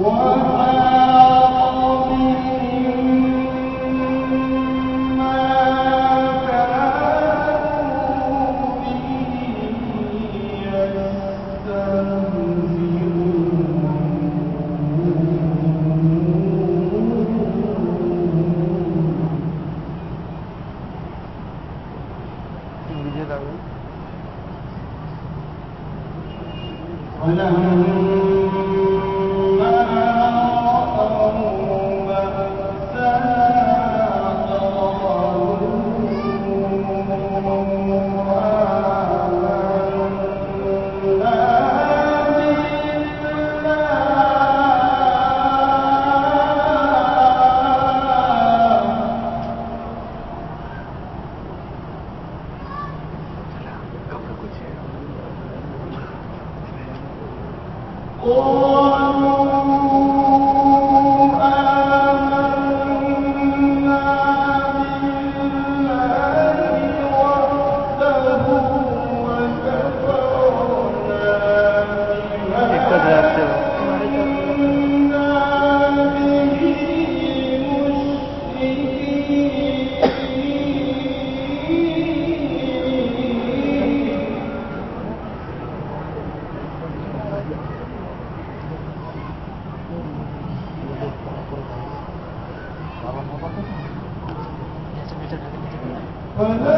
وہ فلا